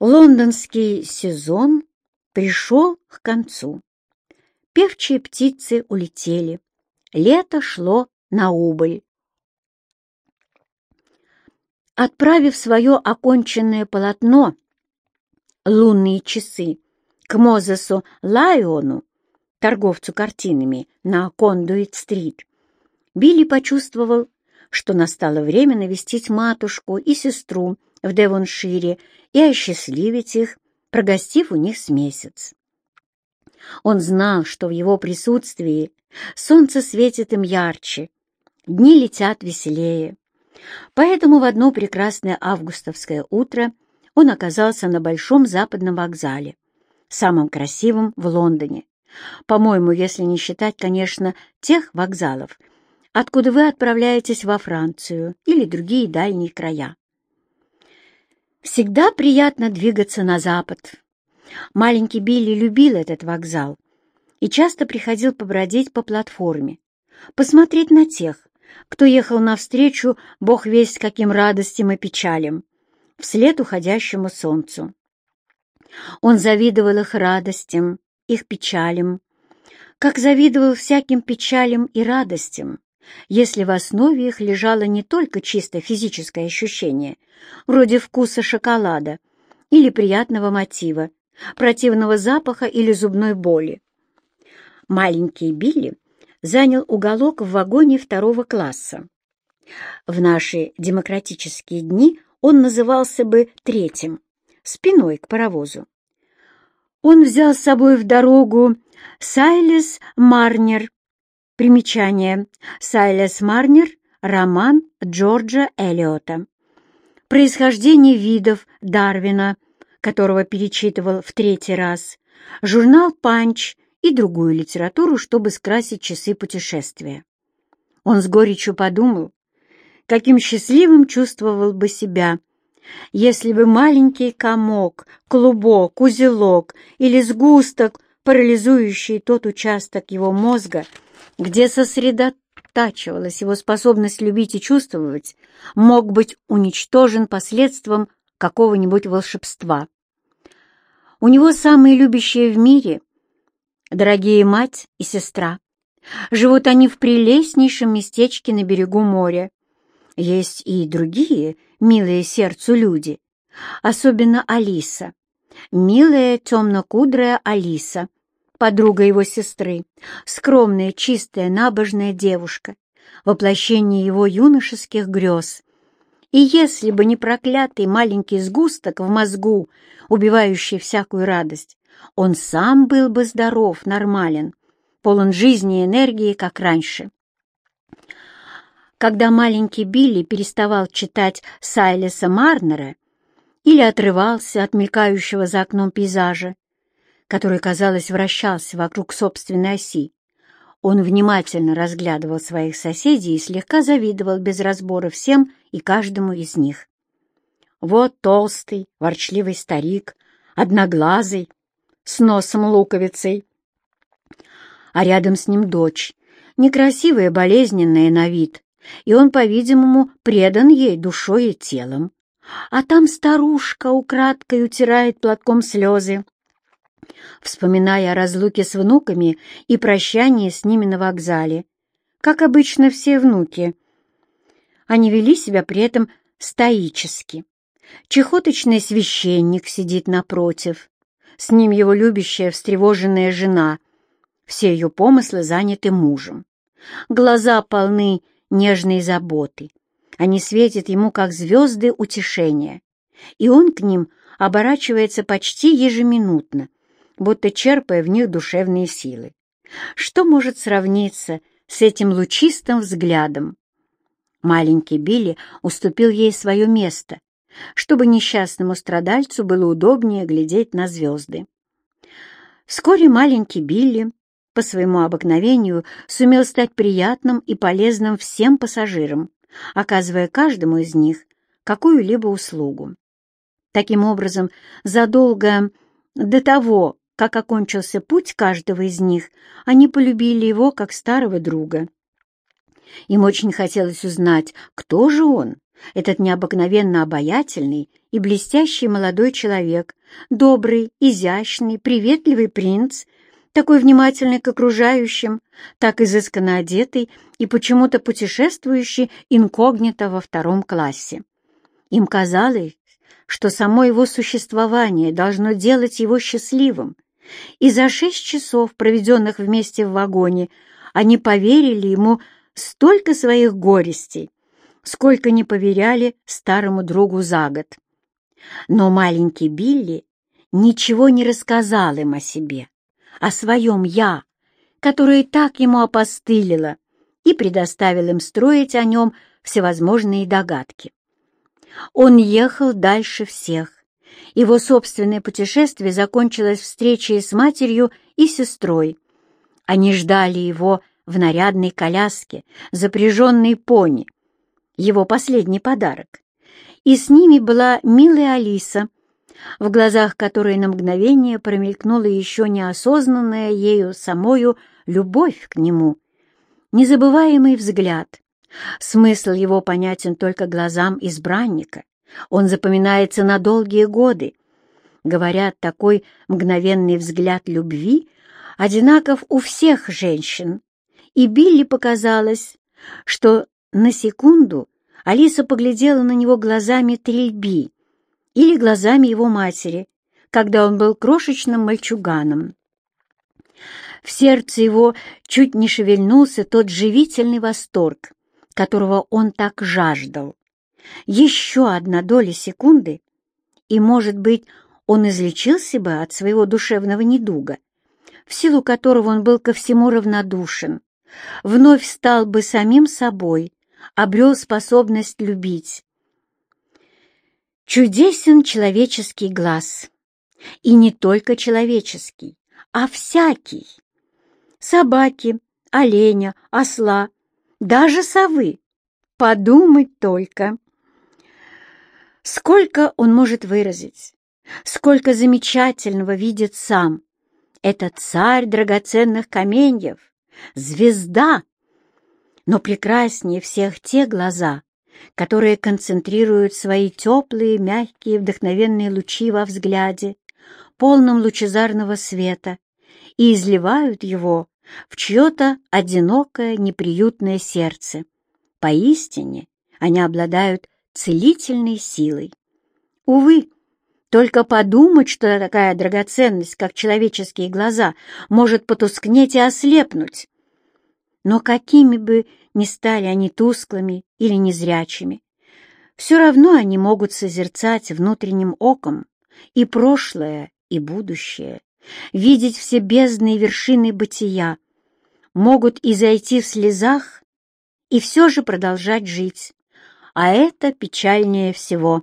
Лондонский сезон пришел к концу. Певчие птицы улетели. Лето шло на убыль. Отправив свое оконченное полотно «Лунные часы» к Мозесу Лайону, торговцу картинами на Кондуит-стрит, Билли почувствовал, что настало время навестить матушку и сестру в Девоншире и осчастливить их, прогостив у них с месяц. Он знал, что в его присутствии солнце светит им ярче, дни летят веселее. Поэтому в одно прекрасное августовское утро он оказался на Большом западном вокзале, самом красивом в Лондоне. По-моему, если не считать, конечно, тех вокзалов, откуда вы отправляетесь во Францию или другие дальние края. Всегда приятно двигаться на запад. Маленький Билли любил этот вокзал и часто приходил побродить по платформе, посмотреть на тех, кто ехал навстречу, бог весть каким радостям и печалям, вслед уходящему солнцу. Он завидовал их радостям, их печалям, как завидовал всяким печалям и радостям, если в основе их лежало не только чисто физическое ощущение, вроде вкуса шоколада или приятного мотива, противного запаха или зубной боли. Маленький Билли занял уголок в вагоне второго класса. В наши демократические дни он назывался бы третьим, спиной к паровозу. Он взял с собой в дорогу Сайлес Марнер, Примечание. Сайлес Марнер. Роман Джорджа Эллиота. Происхождение видов Дарвина, которого перечитывал в третий раз. Журнал «Панч» и другую литературу, чтобы скрасить часы путешествия. Он с горечью подумал, каким счастливым чувствовал бы себя, если бы маленький комок, клубок, узелок или сгусток, парализующий тот участок его мозга, где сосредотачивалась его способность любить и чувствовать, мог быть уничтожен последствием какого-нибудь волшебства. У него самые любящие в мире, дорогие мать и сестра. Живут они в прелестнейшем местечке на берегу моря. Есть и другие милые сердцу люди, особенно Алиса, милая темнокудрая Алиса, подруга его сестры, скромная, чистая, набожная девушка, воплощение его юношеских грез. И если бы не проклятый маленький сгусток в мозгу, убивающий всякую радость, он сам был бы здоров, нормален, полон жизни и энергии, как раньше. Когда маленький Билли переставал читать Сайлеса Марнера или отрывался от мелькающего за окном пейзажа, который, казалось, вращался вокруг собственной оси. Он внимательно разглядывал своих соседей и слегка завидовал без разбора всем и каждому из них. Вот толстый, ворчливый старик, одноглазый, с носом луковицей. А рядом с ним дочь, некрасивая, болезненная на вид, и он, по-видимому, предан ей душой и телом. А там старушка украдкой утирает платком слезы, вспоминая о разлуке с внуками и прощании с ними на вокзале, как обычно все внуки. Они вели себя при этом стоически. Чехоточный священник сидит напротив, с ним его любящая встревоженная жена. Все ее помыслы заняты мужем. Глаза полны нежной заботы. Они светят ему, как звезды утешения, и он к ним оборачивается почти ежеминутно, будто черпая в них душевные силы. Что может сравниться с этим лучистым взглядом? Маленький Билли уступил ей свое место, чтобы несчастному страдальцу было удобнее глядеть на звезды. Вскоре маленький Билли, по своему обыкновению, сумел стать приятным и полезным всем пассажирам, оказывая каждому из них какую-либо услугу. Таким образом, задолго до того, как окончился путь каждого из них, они полюбили его как старого друга. Им очень хотелось узнать, кто же он, этот необыкновенно обаятельный и блестящий молодой человек, добрый, изящный, приветливый принц, такой внимательный к окружающим, так изысканно одетый и почему-то путешествующий инкогнито во втором классе. Им казалось, что само его существование должно делать его счастливым, и за шесть часов, проведенных вместе в вагоне, они поверили ему столько своих горестей, сколько не поверяли старому другу за год. Но маленький Билли ничего не рассказал им о себе, о своем «я», которое так ему опостылило, и предоставил им строить о нем всевозможные догадки. Он ехал дальше всех. Его собственное путешествие закончилось встречей с матерью и сестрой. Они ждали его в нарядной коляске, запряженной пони, его последний подарок. И с ними была милая Алиса, в глазах которой на мгновение промелькнула еще неосознанная ею самою любовь к нему. Незабываемый взгляд. Смысл его понятен только глазам избранника. Он запоминается на долгие годы. Говорят, такой мгновенный взгляд любви одинаков у всех женщин. И Билли показалось, что на секунду Алиса поглядела на него глазами трельби или глазами его матери, когда он был крошечным мальчуганом. В сердце его чуть не шевельнулся тот живительный восторг, которого он так жаждал. Еще одна доля секунды, и, может быть, он излечился бы от своего душевного недуга, в силу которого он был ко всему равнодушен, вновь стал бы самим собой, обрел способность любить. Чудесен человеческий глаз, и не только человеческий, а всякий. Собаки, оленя, осла, даже совы. Подумать только. Сколько он может выразить, сколько замечательного видит сам. Это царь драгоценных каменьев, звезда. Но прекраснее всех те глаза, которые концентрируют свои теплые, мягкие, вдохновенные лучи во взгляде, полном лучезарного света, и изливают его в чье-то одинокое, неприютное сердце. Поистине они обладают целительной силой. Увы, только подумать, что такая драгоценность, как человеческие глаза, может потускнеть и ослепнуть. Но какими бы ни стали они тусклыми или незрячими, все равно они могут созерцать внутренним оком и прошлое, и будущее, видеть все бездны и вершины бытия, могут и зайти в слезах, и все же продолжать жить. А это печальнее всего.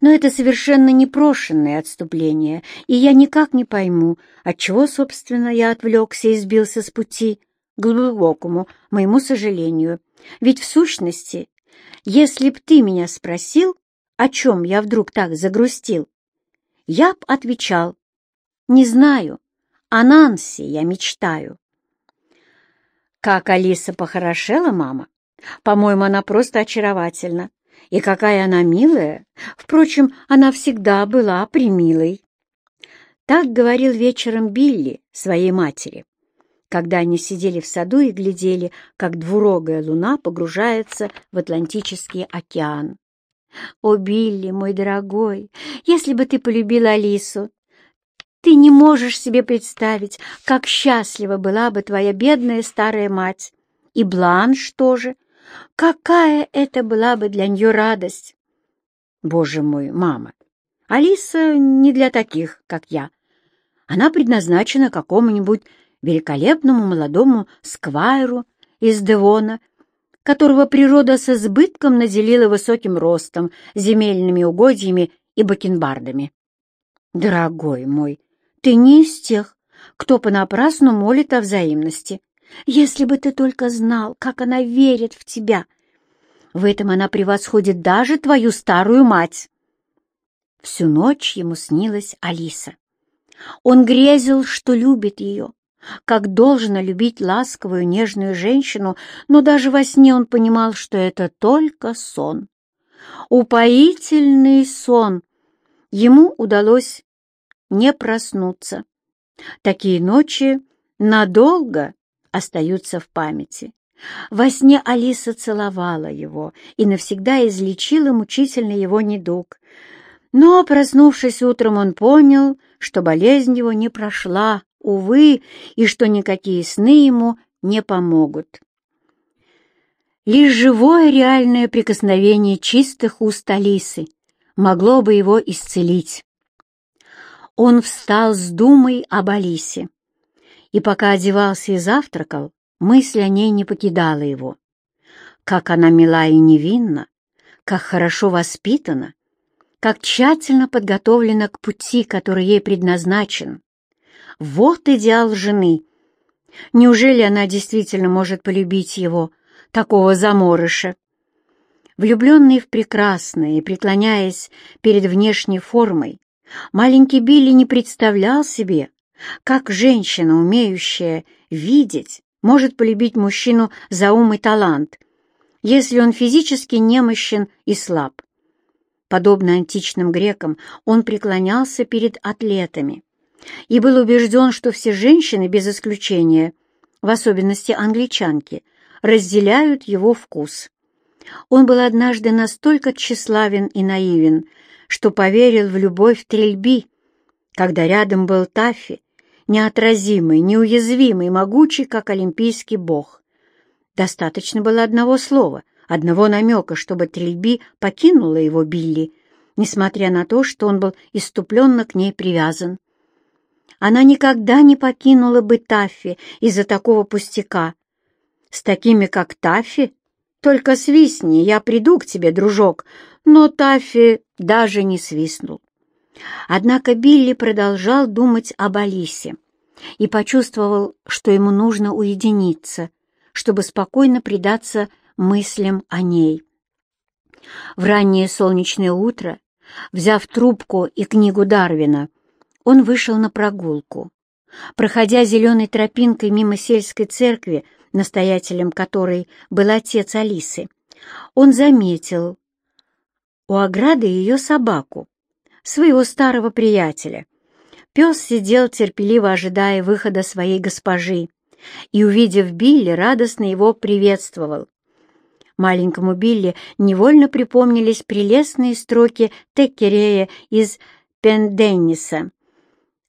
Но это совершенно непрошенное отступление, и я никак не пойму, отчего, собственно, я отвлекся и сбился с пути, к глубокому моему сожалению. Ведь в сущности, если б ты меня спросил, о чем я вдруг так загрустил, я б отвечал, не знаю, о Нансе я мечтаю. Как Алиса похорошела, мама! По-моему, она просто очаровательна. И какая она милая! Впрочем, она всегда была примилой. Так говорил вечером Билли своей матери, когда они сидели в саду и глядели, как двурогая луна погружается в Атлантический океан. «О, Билли, мой дорогой, если бы ты полюбил Алису, ты не можешь себе представить, как счастлива была бы твоя бедная старая мать. И Бланш тоже. Какая это была бы для нее радость! Боже мой, мама, Алиса не для таких, как я. Она предназначена какому-нибудь великолепному молодому сквайру из Девона, которого природа с избытком наделила высоким ростом, земельными угодьями и бакенбардами. Дорогой мой, ты не из тех, кто понапрасну молит о взаимности. Если бы ты только знал, как она верит в тебя. В этом она превосходит даже твою старую мать. Всю ночь ему снилась Алиса. Он грезил, что любит ее, как должно любить ласковую, нежную женщину, но даже во сне он понимал, что это только сон. Упоительный сон. Ему удалось не проснуться. Такие ночи надолго остаются в памяти. Во сне Алиса целовала его и навсегда излечила мучительный его недуг. Но, проснувшись утром, он понял, что болезнь его не прошла, увы, и что никакие сны ему не помогут. Лишь живое реальное прикосновение чистых уст Алисы могло бы его исцелить. Он встал с думой об Алисе, и пока одевался и завтракал, мысль о ней не покидала его. Как она мила и невинна, как хорошо воспитана, как тщательно подготовлена к пути, который ей предназначен. Вот идеал жены. Неужели она действительно может полюбить его, такого заморыша? Влюбленный в прекрасное и преклоняясь перед внешней формой, маленький Билли не представлял себе, как женщина, умеющая видеть, может полюбить мужчину за ум и талант, если он физически немощен и слаб. Подобно античным грекам, он преклонялся перед атлетами и был убежден, что все женщины, без исключения, в особенности англичанки, разделяют его вкус. Он был однажды настолько тщеславен и наивен, что поверил в любовь Трельби, когда рядом был Таффи, неотразимый, неуязвимый, могучий, как олимпийский бог. Достаточно было одного слова — одного намека, чтобы Трильби покинула его Билли, несмотря на то, что он был иступленно к ней привязан. Она никогда не покинула бы Таффи из-за такого пустяка. С такими, как Таффи, только свистни, я приду к тебе, дружок, но Таффи даже не свистнул. Однако Билли продолжал думать об Алисе и почувствовал, что ему нужно уединиться, чтобы спокойно предаться мыслям о ней. В раннее солнечное утро, взяв трубку и книгу Дарвина, он вышел на прогулку. Проходя зеленой тропинкой мимо сельской церкви, настоятелем которой был отец Алисы, он заметил у ограды ее собаку, своего старого приятеля. Пес сидел, терпеливо ожидая выхода своей госпожи, и, увидев Билли, радостно его приветствовал. Маленькому Билли невольно припомнились прелестные строки Теккерея из Пенденниса.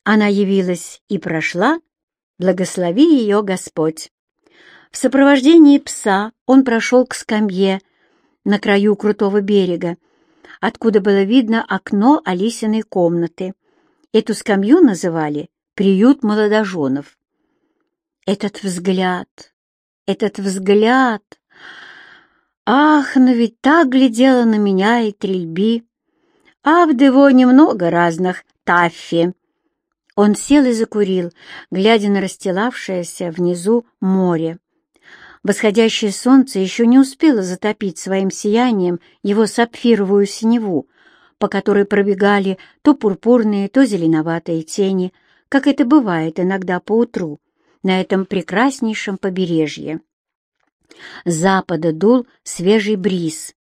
Она явилась и прошла, благослови ее Господь. В сопровождении пса он прошел к скамье на краю крутого берега, откуда было видно окно Алисиной комнаты. Эту скамью называли «приют молодоженов». Этот взгляд, этот взгляд... Ах, но ведь так глядела на меня и Трильби. А в Девоне много разных таффи. Он сел и закурил, глядя на расстилавшееся внизу море. Восходящее солнце еще не успело затопить своим сиянием его сапфировую синеву, по которой пробегали то пурпурные, то зеленоватые тени, как это бывает иногда по утру на этом прекраснейшем побережье. С запада дул свежий бриз,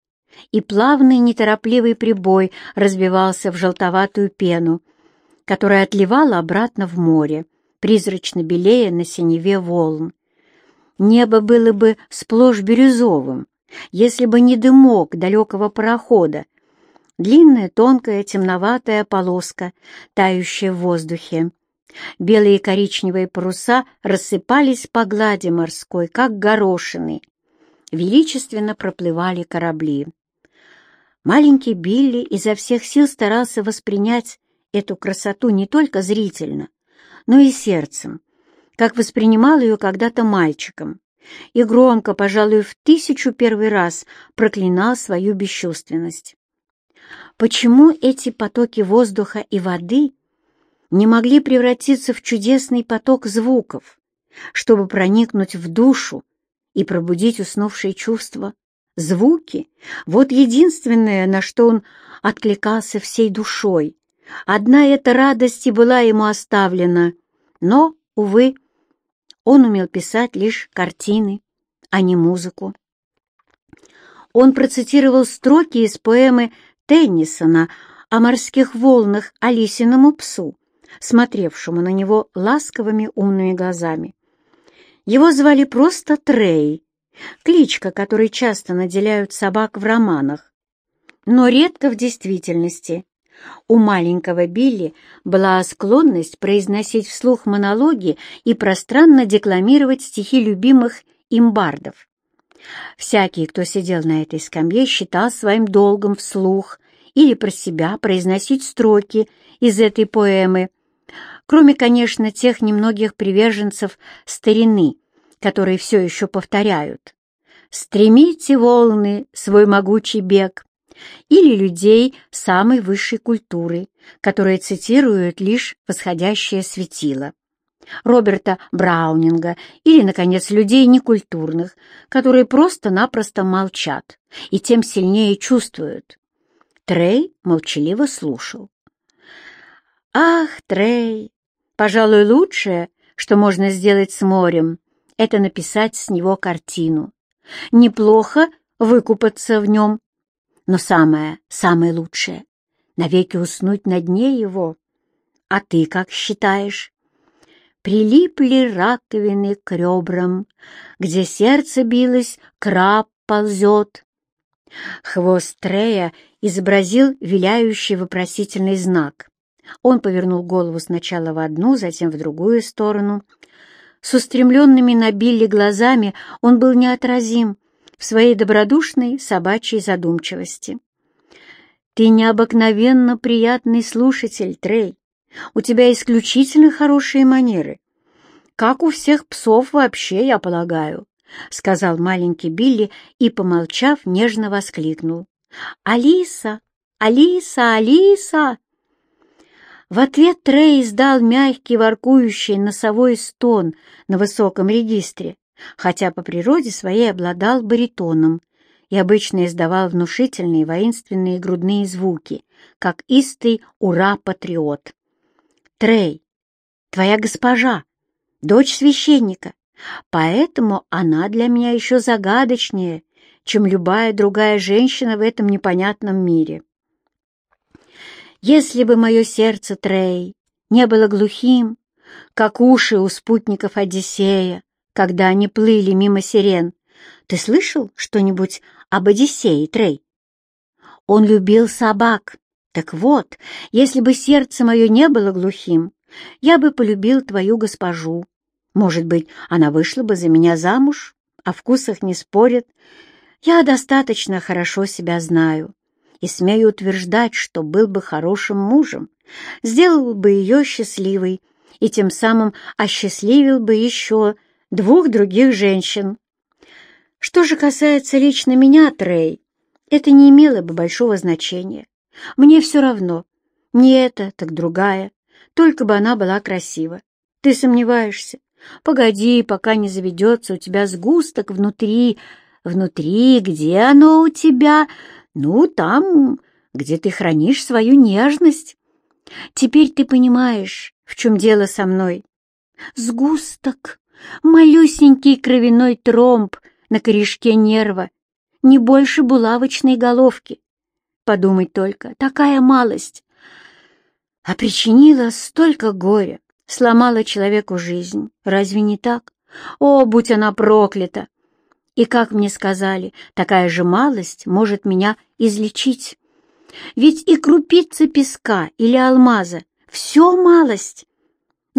и плавный неторопливый прибой разбивался в желтоватую пену, которая отливала обратно в море, призрачно белея на синеве волн. Небо было бы сплошь бирюзовым, если бы не дымок далекого парохода, длинная тонкая темноватая полоска, тающая в воздухе. Белые коричневые паруса рассыпались по глади морской, как горошины. Величественно проплывали корабли. Маленький Билли изо всех сил старался воспринять эту красоту не только зрительно, но и сердцем, как воспринимал ее когда-то мальчиком, и громко, пожалуй, в тысячу первый раз проклинал свою бесчувственность. Почему эти потоки воздуха и воды не могли превратиться в чудесный поток звуков, чтобы проникнуть в душу и пробудить уснувшие чувства. Звуки — вот единственное, на что он откликался всей душой. Одна эта радость и была ему оставлена, но, увы, он умел писать лишь картины, а не музыку. Он процитировал строки из поэмы Теннисона о морских волнах Алисиному псу, смотревшему на него ласковыми умными глазами. Его звали просто Трей, кличка, которой часто наделяют собак в романах, но редко в действительности. У маленького Билли была склонность произносить вслух монологи и пространно декламировать стихи любимых имбардов. Всякий, кто сидел на этой скамье, считал своим долгом вслух или про себя произносить строки из этой поэмы, кроме, конечно, тех немногих приверженцев старины, которые все еще повторяют «Стремите волны свой могучий бег», или людей самой высшей культуры, которые цитируют лишь восходящее светило. Роберта Браунинга или, наконец, людей некультурных, которые просто-напросто молчат и тем сильнее чувствуют. Трей молчаливо слушал. «Ах, Трей, пожалуй, лучшее, что можно сделать с морем, это написать с него картину. Неплохо выкупаться в нем но самое, самое лучшее — навеки уснуть на дне его. А ты как считаешь? Прилипли раковины к ребрам, где сердце билось, краб ползет. Хвост Трея изобразил виляющий вопросительный знак. Он повернул голову сначала в одну, затем в другую сторону. С устремленными на Билли глазами он был неотразим, в своей добродушной собачьей задумчивости. «Ты необыкновенно приятный слушатель, Трей. У тебя исключительно хорошие манеры. Как у всех псов вообще, я полагаю», — сказал маленький Билли и, помолчав, нежно воскликнул. «Алиса! Алиса! Алиса!» В ответ Трей издал мягкий воркующий носовой стон на высоком регистре, хотя по природе своей обладал баритоном и обычно издавал внушительные воинственные грудные звуки, как истый ура-патриот. «Трей, твоя госпожа, дочь священника, поэтому она для меня еще загадочнее, чем любая другая женщина в этом непонятном мире. Если бы мое сердце, Трей, не было глухим, как уши у спутников Одиссея, когда они плыли мимо сирен. Ты слышал что-нибудь об Одиссее, Трей? Он любил собак. Так вот, если бы сердце мое не было глухим, я бы полюбил твою госпожу. Может быть, она вышла бы за меня замуж, о вкусах не спорят. Я достаточно хорошо себя знаю и смею утверждать, что был бы хорошим мужем, сделал бы ее счастливой и тем самым осчастливил бы еще двух других женщин. Что же касается лично меня, Трей, это не имело бы большого значения. Мне все равно. Не это, так другая. Только бы она была красива. Ты сомневаешься? Погоди, пока не заведется у тебя сгусток внутри. Внутри, где оно у тебя? Ну, там, где ты хранишь свою нежность. Теперь ты понимаешь, в чем дело со мной. Сгусток Малюсенький кровяной тромб на корешке нерва, не больше булавочной головки. Подумать только, такая малость. А причинила столько горя, сломала человеку жизнь. Разве не так? О, будь она проклята! И, как мне сказали, такая же малость может меня излечить. Ведь и крупица песка или алмаза — все малость.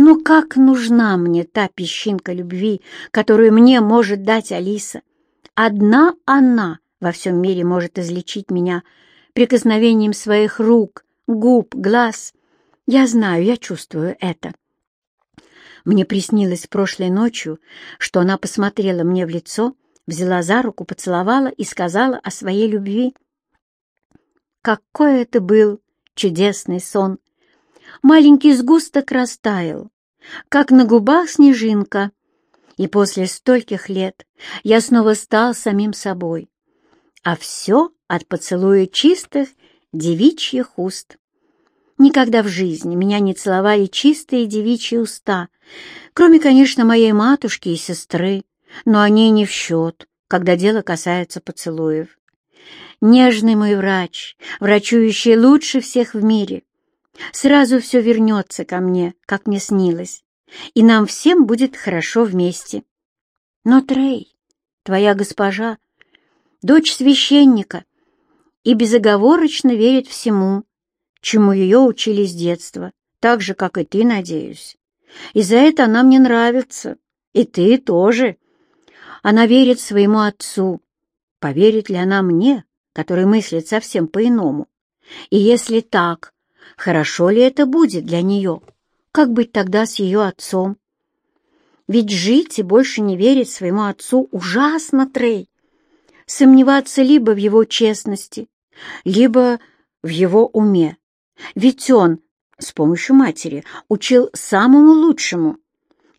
Но как нужна мне та песчинка любви, которую мне может дать Алиса? Одна она во всем мире может излечить меня прикосновением своих рук, губ, глаз. Я знаю, я чувствую это. Мне приснилось прошлой ночью, что она посмотрела мне в лицо, взяла за руку, поцеловала и сказала о своей любви. Какой это был чудесный сон! Маленький сгусток растаял, как на губах снежинка, и после стольких лет я снова стал самим собой. А все от поцелуя чистых девичьих уст. Никогда в жизни меня не целовали чистые девичьи уста, Кроме, конечно, моей матушки и сестры, но они не в счет, когда дело касается поцелуев. Нежный мой врач, врачующий лучше всех в мире, сразу все вернется ко мне, как мне снилось, и нам всем будет хорошо вместе. Но, Трей, твоя госпожа, дочь священника, и безоговорочно верит всему, чему ее учили с детства, так же, как и ты, надеюсь. И за это она мне нравится, и ты тоже. Она верит своему отцу. Поверит ли она мне, который мыслит совсем по-иному? И если так, хорошо ли это будет для нее? Как быть тогда с ее отцом? Ведь жить и больше не верить своему отцу ужасно, Трей. Сомневаться либо в его честности, либо в его уме. Ведь он с помощью матери учил самому лучшему,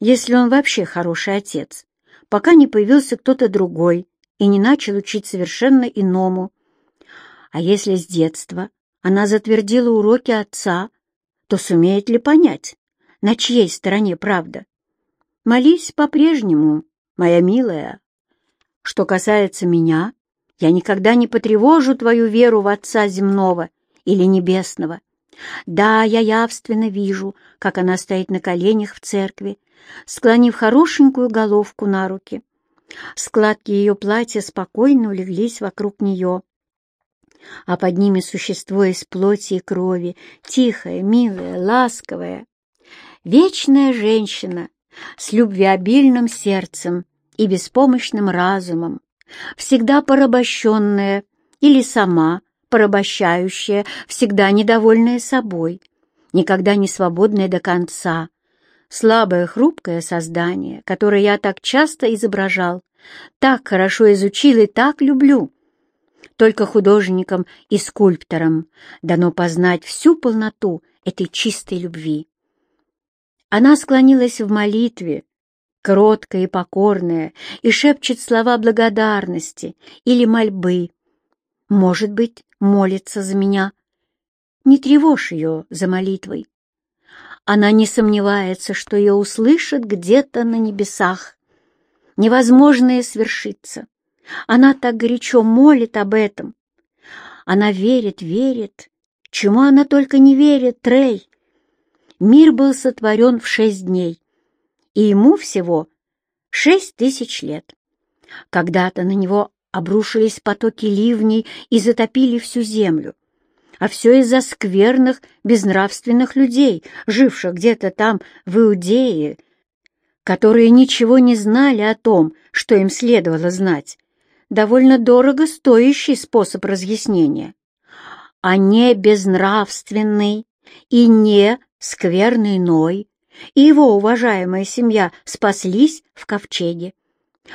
если он вообще хороший отец, пока не появился кто-то другой и не начал учить совершенно иному. А если с детства она затвердила уроки отца, то сумеет ли понять, на чьей стороне правда? Молись по-прежнему, моя милая. Что касается меня, я никогда не потревожу твою веру в Отца земного или небесного. Да, я явственно вижу, как она стоит на коленях в церкви, склонив хорошенькую головку на руки. Складки ее платья спокойно улеглись вокруг нее, а под ними существо из плоти и крови, тихое, милое, ласковое. Вечная женщина с любвеобильным сердцем и беспомощным разумом, всегда порабощенная или сама порабощающая, всегда недовольная собой, никогда не свободная до конца, слабое, хрупкое создание, которое я так часто изображал, так хорошо изучил и так люблю. Только художникам и скульпторам дано познать всю полноту этой чистой любви. Она склонилась в молитве, кроткая и покорная, и шепчет слова благодарности или мольбы. Может быть, молится за меня. Не тревожь ее за молитвой. Она не сомневается, что ее услышат где-то на небесах. Невозможное свершится. Она так горячо молит об этом. Она верит, верит. Чему она только не верит, Трей. Мир был сотворен в шесть дней, и ему всего шесть тысяч лет. Когда-то на него обрушились потоки ливней и затопили всю землю. А все из-за скверных, безнравственных людей, живших где-то там, в Иудее, которые ничего не знали о том, что им следовало знать. Довольно дорого стоящий способ разъяснения. А не безнравственный и не скверный Ной и его уважаемая семья спаслись в ковчеге.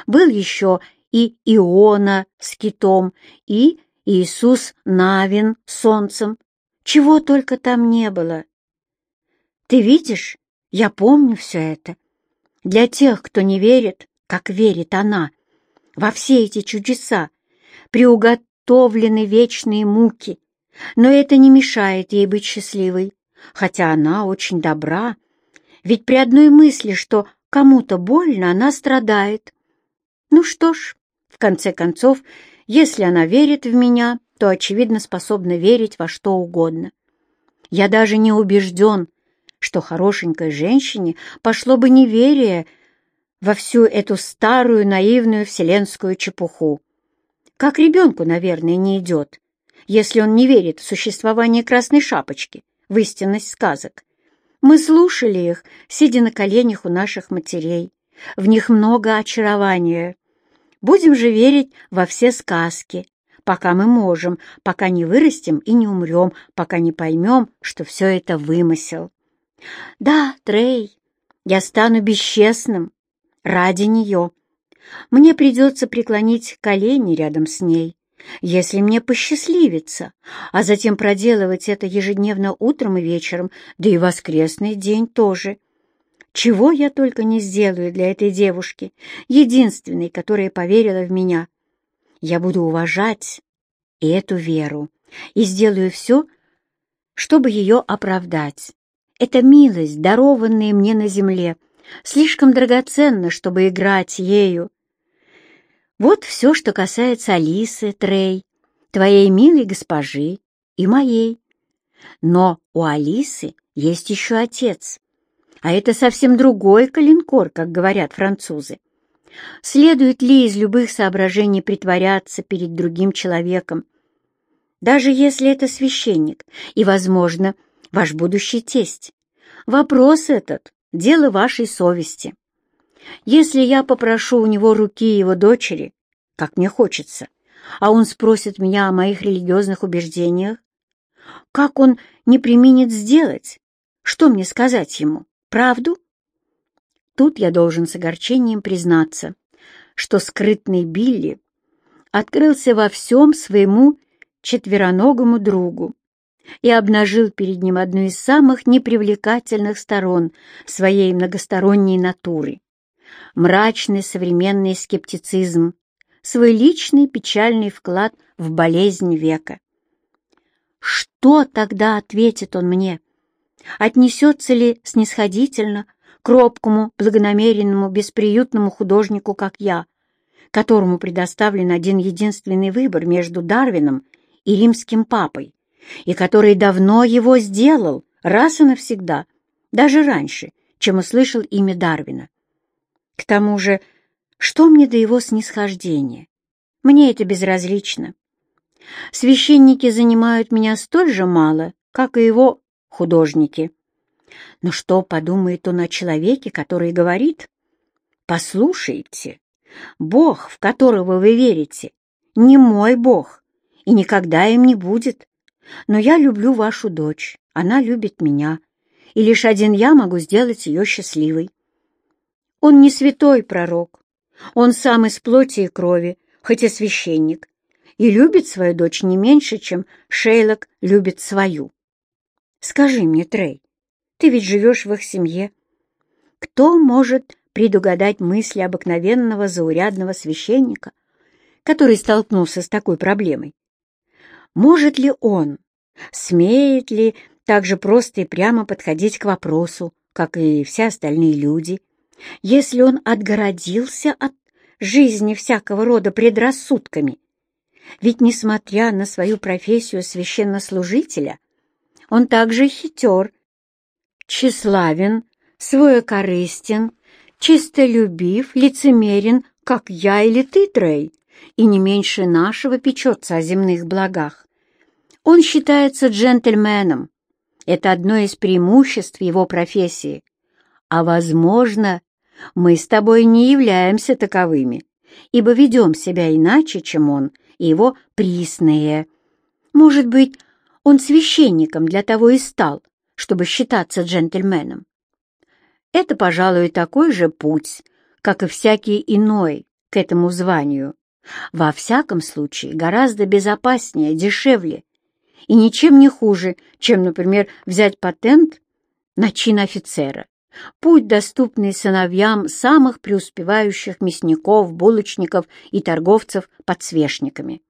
Был еще и Иона с китом, и Иисус Навин с солнцем. Чего только там не было. Ты видишь, я помню все это. Для тех, кто не верит, как верит она, во все эти чудеса, приуготовлены вечные муки, но это не мешает ей быть счастливой, хотя она очень добра, ведь при одной мысли, что кому-то больно, она страдает. Ну что ж, в конце концов, если она верит в меня, то, очевидно, способна верить во что угодно. Я даже не убежден, что хорошенькой женщине пошло бы неверие во всю эту старую наивную вселенскую чепуху. Как ребенку, наверное, не идет, если он не верит в существование Красной Шапочки, в истинность сказок. Мы слушали их, сидя на коленях у наших матерей. В них много очарования. Будем же верить во все сказки, пока мы можем, пока не вырастем и не умрем, пока не поймем, что все это вымысел. Да, Трей, я стану бесчестным ради нее. Мне придется преклонить колени рядом с ней, если мне посчастливится, а затем проделывать это ежедневно утром и вечером, да и воскресный день тоже. Чего я только не сделаю для этой девушки, единственной, которая поверила в меня. Я буду уважать и эту веру, и сделаю все, чтобы ее оправдать. Это милость, дарованная мне на земле, слишком драгоценна, чтобы играть ею. Вот все, что касается Алисы, Трей, твоей милой госпожи и моей. Но у Алисы есть еще отец, а это совсем другой калинкор, как говорят французы. Следует ли из любых соображений притворяться перед другим человеком, даже если это священник и, возможно, ваш будущий тесть? Вопрос этот — дело вашей совести. Если я попрошу у него руки его дочери, как мне хочется, а он спросит меня о моих религиозных убеждениях, как он не применит сделать? Что мне сказать ему? Правду? Тут я должен с огорчением признаться, что скрытный Билли открылся во всем своему четвероногому другу и обнажил перед ним одну из самых непривлекательных сторон своей многосторонней натуры — мрачный современный скептицизм, свой личный печальный вклад в болезнь века. Что тогда ответит он мне? Отнесется ли снисходительно к робкому, благонамеренному, бесприютному художнику, как я, которому предоставлен один единственный выбор между Дарвином и римским папой, и который давно его сделал раз и навсегда, даже раньше, чем услышал имя Дарвина. К тому же, что мне до его снисхождения? Мне это безразлично. Священники занимают меня столь же мало, как и его художники. Но что подумает он о человеке, который говорит, «Послушайте, Бог, в которого вы верите, не мой Бог и никогда им не будет, но я люблю вашу дочь, она любит меня, и лишь один я могу сделать ее счастливой». Он не святой пророк, он сам из плоти и крови, хоть и священник, и любит свою дочь не меньше, чем Шейлок любит свою. Скажи мне, Трей, ты ведь живешь в их семье. Кто может предугадать мысли обыкновенного заурядного священника, который столкнулся с такой проблемой? Может ли он, смеет ли так же просто и прямо подходить к вопросу, как и все остальные люди, если он отгородился от жизни всякого рода предрассудками ведь, несмотря на свою профессию священнослужителя, он также хитер, тщеславен, своекорыстен, чистолюбив, лицемерен, как я или ты, Трей, и не меньше нашего печется о земных благах. Он считается джентльменом. Это одно из преимуществ его профессии. А, возможно, мы с тобой не являемся таковыми, ибо ведем себя иначе, чем он — и его присные. Может быть, он священником для того и стал, чтобы считаться джентльменом. Это, пожалуй, такой же путь, как и всякий иной к этому званию. Во всяком случае, гораздо безопаснее, дешевле и ничем не хуже, чем, например, взять патент на чин офицера. Путь, доступный сыновьям самых преуспевающих мясников, булочников и торговцев подсвечниками.